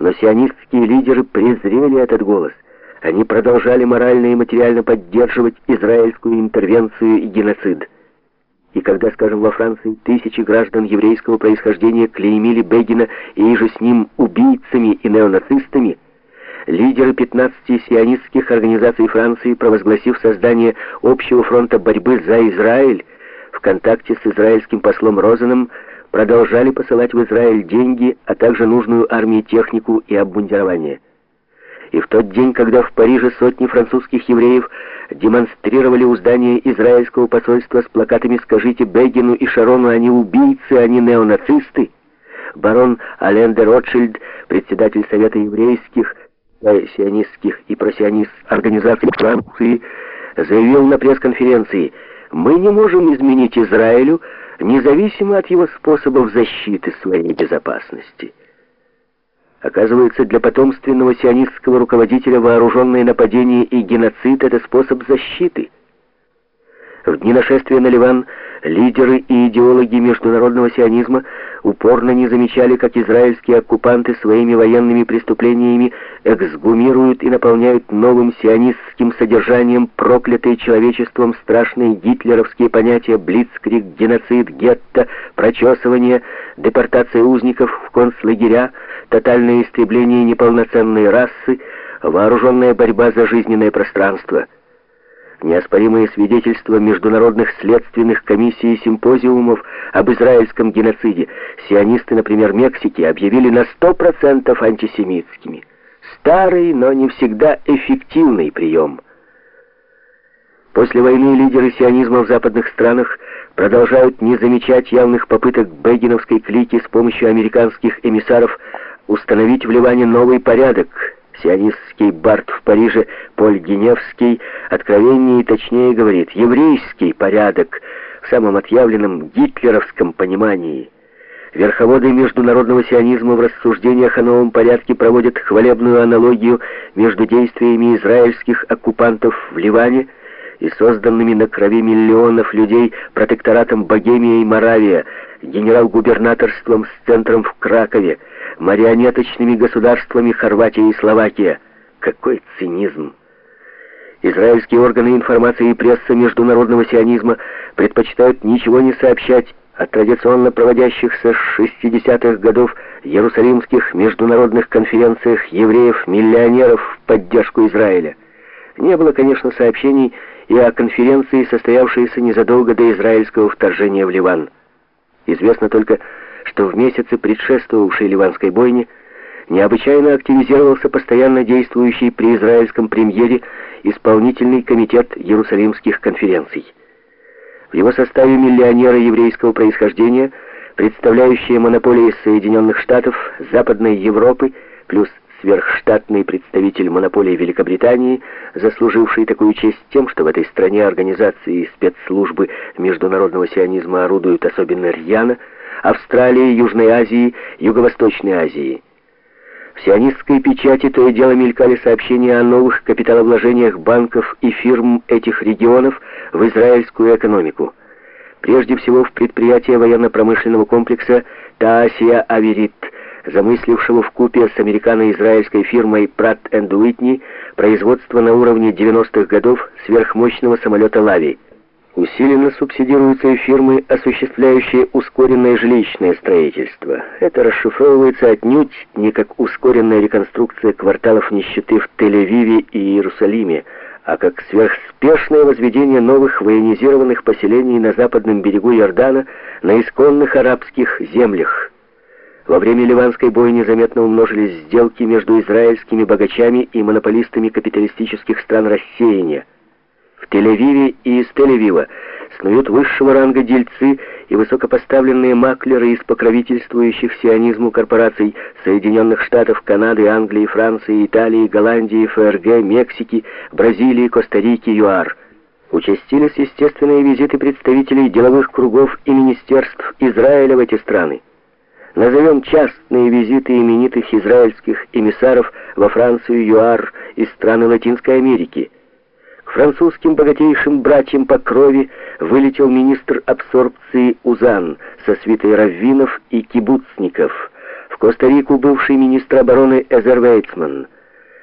Но сионистские лидеры презрели этот голос. Они продолжали морально и материально поддерживать израильскую интервенцию и геноцид. И когда, скажем, во Франции тысячи граждан еврейского происхождения клеймили Бегина и же с ним убийцами и неонацистами, лидеры 15 сионистских организаций Франции, провозгласив создание общего фронта борьбы за Израиль, в контакте с израильским послом Розеном продолжали посылать в Израиль деньги, а также нужную армии технику и обмундирование. И в тот день, когда в Париже сотни французских евреев демонстрировали у здания израильского посольства с плакатами «Скажите Бегину и Шарону, они убийцы, они неонацисты», барон Ален де Ротшильд, председатель Совета еврейских, сионистских и просионист организаций Франции, заявил на пресс-конференции «Мы не можем изменить Израилю, независимо от его способов защиты своей безопасности». Оказывается, для потомственного сионистского руководителя вооруженное нападение и геноцид — это способ защиты. В дни нашествия на Ливан лидеры и идеологи международного сионизма упорно не замечали, как израильские оккупанты своими военными преступлениями эксгумируют и наполняют новым сионистским содержанием проклятые человечеством страшные гитлеровские понятия блицкриг, геноцид, гетто, прочесывание, депортация узников в концлагеря, тотальное истребление неполноценной расы, вооруженная борьба за жизненное пространство – Неоспоримые свидетельства международных следственных комиссий и симпозиумов об израильском геноциде сионисты, например, Мексики, объявили на 100% антисемитскими. Старый, но не всегда эффективный прием. После войны лидеры сионизма в западных странах продолжают не замечать явных попыток бегиновской клики с помощью американских эмиссаров установить в Ливане новый порядок – Сионистский бард в Париже Поль Геневский откровеннее и точнее говорит «еврейский порядок» в самом отъявленном гитлеровском понимании. Верховоды международного сионизма в рассуждениях о новом порядке проводят хвалебную аналогию между действиями израильских оккупантов в Ливане и созданными на крови миллионов людей протекторатом Богемия и Моравия, генерал-губернаторством с центром в Кракове, марионеточными государствами Хорватия и Словакия. Какой цинизм! Израильские органы информации и пресса международного сионизма предпочитают ничего не сообщать о традиционно проводящихся с 60-х годов Иерусалимских международных конференциях евреев-миллионеров в поддержку Израиля. Не было, конечно, сообщений и о конференции, состоявшейся незадолго до израильского вторжения в Ливан. Известно только, что в месяцы, предшествовавшей ливанской бойне, необычайно активизировался постоянно действующий при израильском премьере исполнительный комитет Иерусалимских конференций. В его составе миллионеры еврейского происхождения, представляющие монополии Соединенных Штатов, Западной Европы, плюс сверхштатный представитель монополии Великобритании, заслуживший такую честь тем, что в этой стране организации и спецслужбы международного сионизма орудуют особенно рьяно, Австралии, Южной Азии, Юго-Восточной Азии. В сионистской печати то и дело мелькали сообщения о новых капиталовложениях банков и фирм этих регионов в израильскую экономику. Прежде всего в предприятие военно-промышленного комплекса Таасия Аверит, замыслившего в купе с американо-израильской фирмой Pratt Уитни производство на уровне 90-х годов сверхмощного самолета «Лави». Усиленно субсидируются и фирмы, осуществляющие ускоренное жилищное строительство. Это расшифровывается отнюдь не как ускоренная реконструкция кварталов нищеты в Тель-Авиве и Иерусалиме, а как сверхспешное возведение новых военизированных поселений на западном берегу Иордана на исконных арабских землях. Во время ливанской бойни заметно умножились сделки между израильскими богачами и монополистами капиталистических стран рассеяния. В Тель-Авиве и из Тель-Авива снуют высшего ранга дельцы и высокопоставленные маклеры из покровительствующих сионизму корпораций Соединенных Штатов, Канады, Англии, Франции, Италии, Голландии, ФРГ, Мексики, Бразилии, Коста-Рики, ЮАР. Участились естественные визиты представителей деловых кругов и министерств Израиля в эти страны. Назовем частные визиты именитых израильских эмиссаров во Францию, ЮАР и страны Латинской Америки – французским богатейшим братьям по крови вылетел министр абсорбции Узан со свитой раввинов и кибуцников, в Коста-Рику бывший министр обороны Эзер Вейцман –